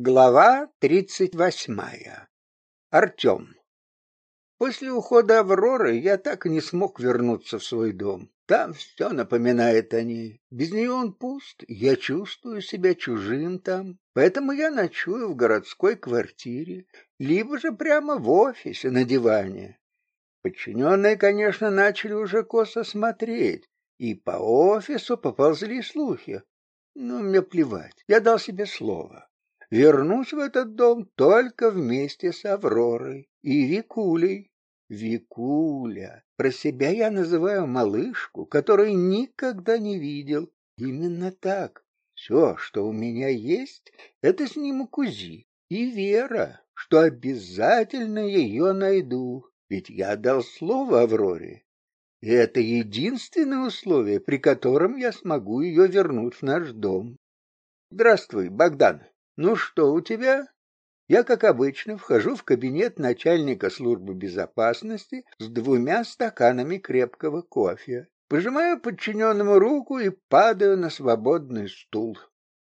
Глава тридцать восьмая. Артем. После ухода Авроры я так и не смог вернуться в свой дом. Там все напоминает о ней. Без нее он пуст, я чувствую себя чужим там. Поэтому я ночую в городской квартире, либо же прямо в офисе на диване. Подчиненные, конечно, начали уже косо смотреть, и по офису поползли слухи. Но мне плевать, я дал себе слово вернусь в этот дом только вместе с Авророй и Викулей. Викуля. Про себя я называю малышку, которую никогда не видел. Именно так. Все, что у меня есть, это сниму Кузи и Вера, что обязательно ее найду. Ведь я дал слово Авроре. И это единственное условие, при котором я смогу ее вернуть в наш дом. Здравствуй, Богдан. Ну что у тебя? Я, как обычно, вхожу в кабинет начальника службы безопасности с двумя стаканами крепкого кофе. Пожимаю подчиненному руку и падаю на свободный стул.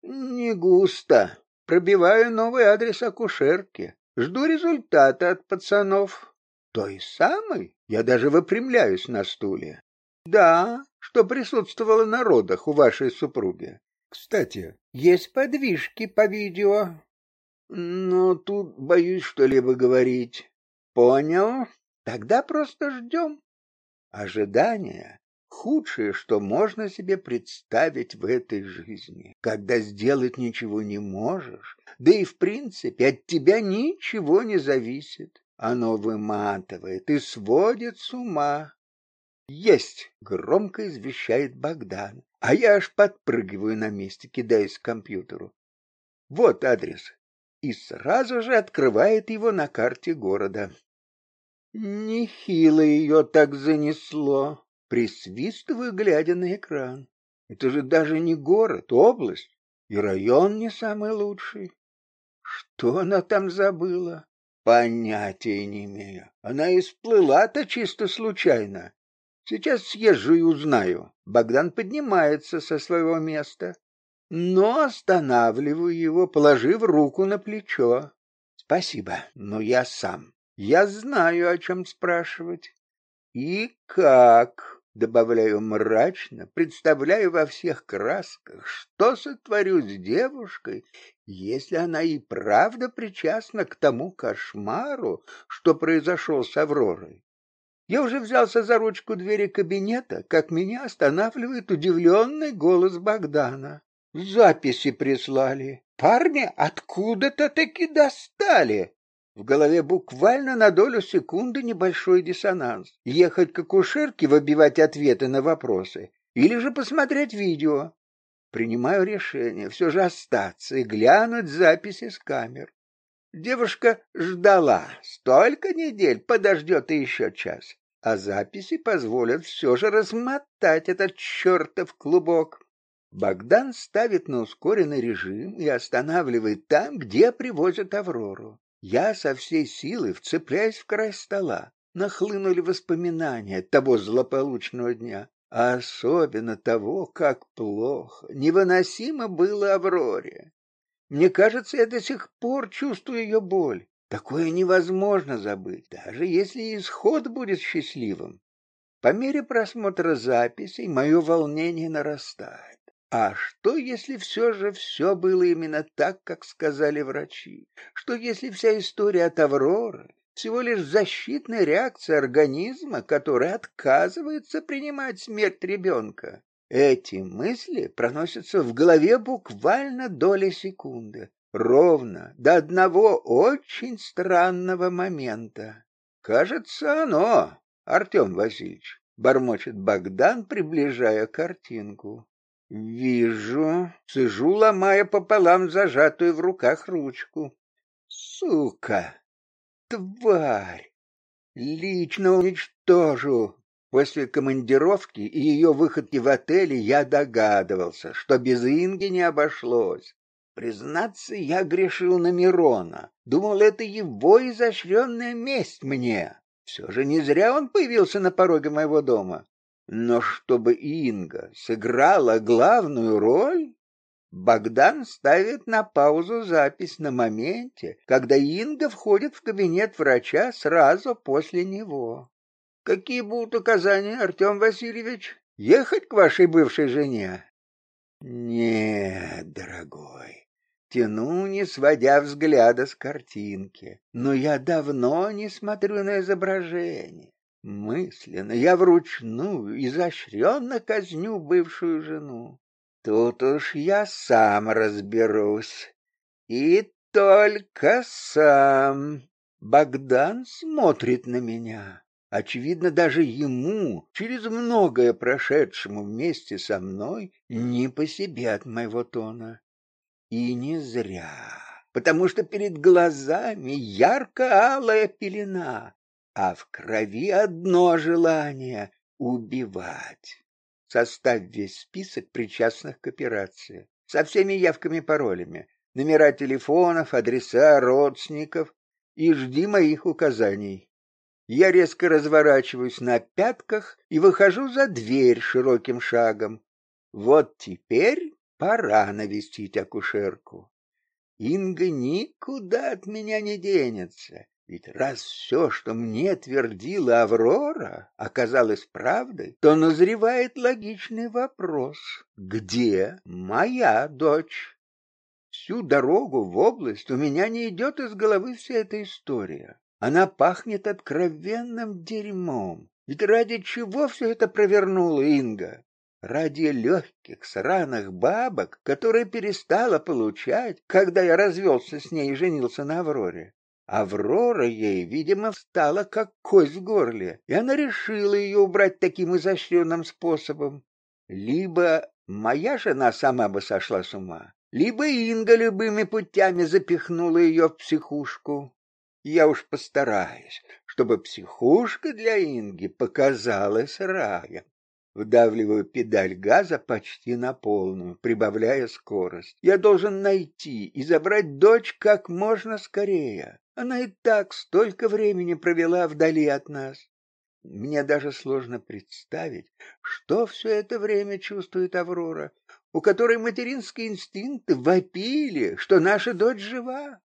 Не густо. Пробиваю новый адрес акушерки. Жду результата от пацанов. Той самой? Я даже выпрямляюсь на стуле. Да, что присутствовало на родах у вашей супруги. Кстати, есть подвижки по видео. Но тут боюсь что-либо говорить. Понял? Тогда просто ждем. Ожидание — худшее, что можно себе представить в этой жизни, когда сделать ничего не можешь, да и в принципе от тебя ничего не зависит. Оно выматывает и сводит с ума. Есть, громко извещает Богдан. А я аж подпрыгиваю на месте, кидаясь к компьютеру. Вот адрес. И сразу же открывает его на карте города. Нехило ее так занесло. Присвистываю, глядя на экран. Это же даже не город, область. И район не самый лучший. Что она там забыла? Понятия не имею. Она и всплыла-то чисто случайно. Сейчас съезжу и узнаю. Богдан поднимается со своего места, но останавливаю его, положив руку на плечо. Спасибо, но я сам. Я знаю, о чем спрашивать. И как, добавляю мрачно, представляю во всех красках, что сотворю с девушкой, если она и правда причастна к тому кошмару, что произошел с Авророй. Я уже взялся за ручку двери кабинета, как меня останавливает удивленный голос Богдана. Записи прислали. Парни откуда-то таки достали. В голове буквально на долю секунды небольшой диссонанс. Ехать к акушерке, выбивать ответы на вопросы, или же посмотреть видео. Принимаю решение все же остаться и глянуть записи с камер. Девушка ждала. Столько недель подождет и еще час. А записи позволят все же размотать этот чертов клубок. Богдан ставит на ускоренный режим и останавливает там, где привозят Аврору. Я со всей силы вцепляюсь в край стола. Нахлынули воспоминания того злополучного дня, а особенно того, как плохо, невыносимо было Авроре. Мне кажется, я до сих пор чувствую ее боль. Такое невозможно забыть, даже если исход будет счастливым. По мере просмотра записей мое волнение нарастает. А что, если все же все было именно так, как сказали врачи? Что, если вся история от Авроры всего лишь защитная реакция организма, который отказывается принимать смерть ребенка? Эти мысли проносятся в голове буквально доли секунды, ровно до одного очень странного момента. Кажется, оно, Артем Васильевич, бормочет Богдан, приближая картинку. Вижу, сижу, ломая пополам зажатую в руках ручку. Сука! Тварь! Лично уничтожу, После командировки и ее выходки в отеле я догадывался, что без Инги не обошлось. Признаться, я грешил на Мирона. Думал, это его изощренная месть мне. Все же не зря он появился на пороге моего дома. Но чтобы Инга сыграла главную роль? Богдан ставит на паузу запись на моменте, когда Инга входит в кабинет врача сразу после него. Какие будут указания, Артем Васильевич? Ехать к вашей бывшей жене? Нет, дорогой. Тяну, не сводя взгляда с картинки. Но я давно не смотрю на изображение. Мысленно я вручную изощренно казню бывшую жену. Тут уж я сам разберусь. И только сам. Богдан смотрит на меня. Очевидно, даже ему, через многое прошедшему вместе со мной, не по себе от моего тона. И не зря, потому что перед глазами ярко-алая пелена, а в крови одно желание — убивать. Составь весь список причастных к операции со всеми явками-паролями, номера телефонов, адреса родственников и жди моих указаний. Я резко разворачиваюсь на пятках и выхожу за дверь широким шагом. Вот теперь пора навестить акушерку. Инга никуда от меня не денется. Ведь раз все, что мне твердила Аврора, оказалось правдой, то назревает логичный вопрос. Где моя дочь? Всю дорогу в область у меня не идет из головы вся эта история. Она пахнет откровенным дерьмом. Ведь ради чего все это провернула Инга? Ради легких сраных бабок, которые перестала получать, когда я развелся с ней и женился на Авроре. Аврора ей, видимо, встала как кость в горле, и она решила ее убрать таким изощренным способом. Либо моя жена сама бы сошла с ума, либо Инга любыми путями запихнула ее в психушку. Я уж постараюсь, чтобы психушка для Инги показалась раем. Вдавливаю педаль газа почти на полную, прибавляя скорость. Я должен найти и забрать дочь как можно скорее. Она и так столько времени провела вдали от нас. Мне даже сложно представить, что все это время чувствует Аврора, у которой материнские инстинкты вопили, что наша дочь жива.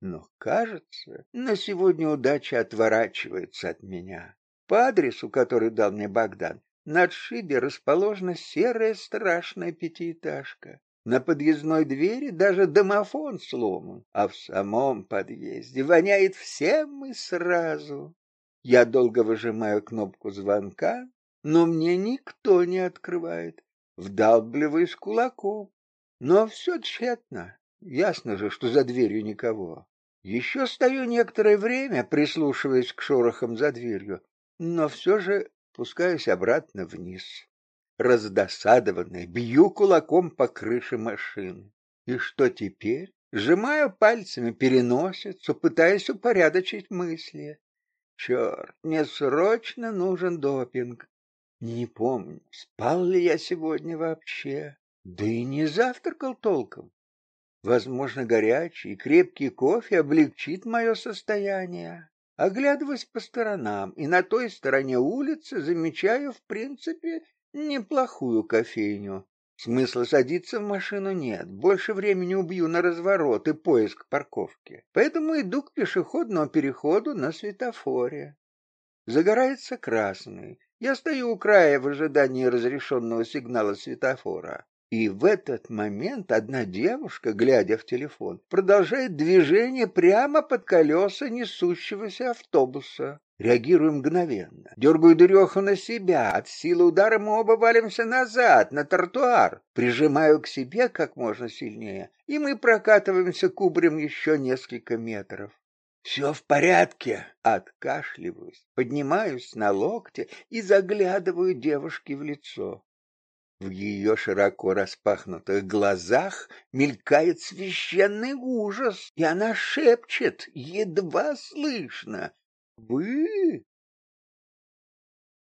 Но, кажется, на сегодня удача отворачивается от меня. По адресу, который дал мне Богдан, на отшибе расположена серая страшная пятиэтажка. На подъездной двери даже домофон сломан, а в самом подъезде воняет всем и сразу. Я долго выжимаю кнопку звонка, но мне никто не открывает. Вдалбливаюсь кулаком, но все тщетно. Ясно же, что за дверью никого. Еще стою некоторое время, прислушиваясь к шорохам за дверью, но все же спускаюсь обратно вниз. Раздосадованный, бью кулаком по крыше машины. И что теперь? Сжимаю пальцами переносицу, пытаясь упорядочить мысли. Черт, мне срочно нужен допинг. Не помню, спал ли я сегодня вообще. Да и не завтракал толком. Возможно, горячий и крепкий кофе облегчит мое состояние. Оглядываясь по сторонам, и на той стороне улицы замечаю, в принципе, неплохую кофейню. Смысла садиться в машину нет. Больше времени убью на разворот и поиск парковки. Поэтому иду к пешеходному переходу на светофоре. Загорается красный. Я стою у края в ожидании разрешенного сигнала светофора. И в этот момент одна девушка, глядя в телефон, продолжает движение прямо под колеса несущегося автобуса. Реагирую мгновенно. Дергаю дуреху на себя. От силы удара мы оба валимся назад, на тротуар. Прижимаю к себе как можно сильнее, и мы прокатываемся кубрем еще несколько метров. Все в порядке. Откашливаюсь, поднимаюсь на локте и заглядываю девушке в лицо. В ее широко распахнутых глазах мелькает священный ужас, и она шепчет, едва слышно. «Вы?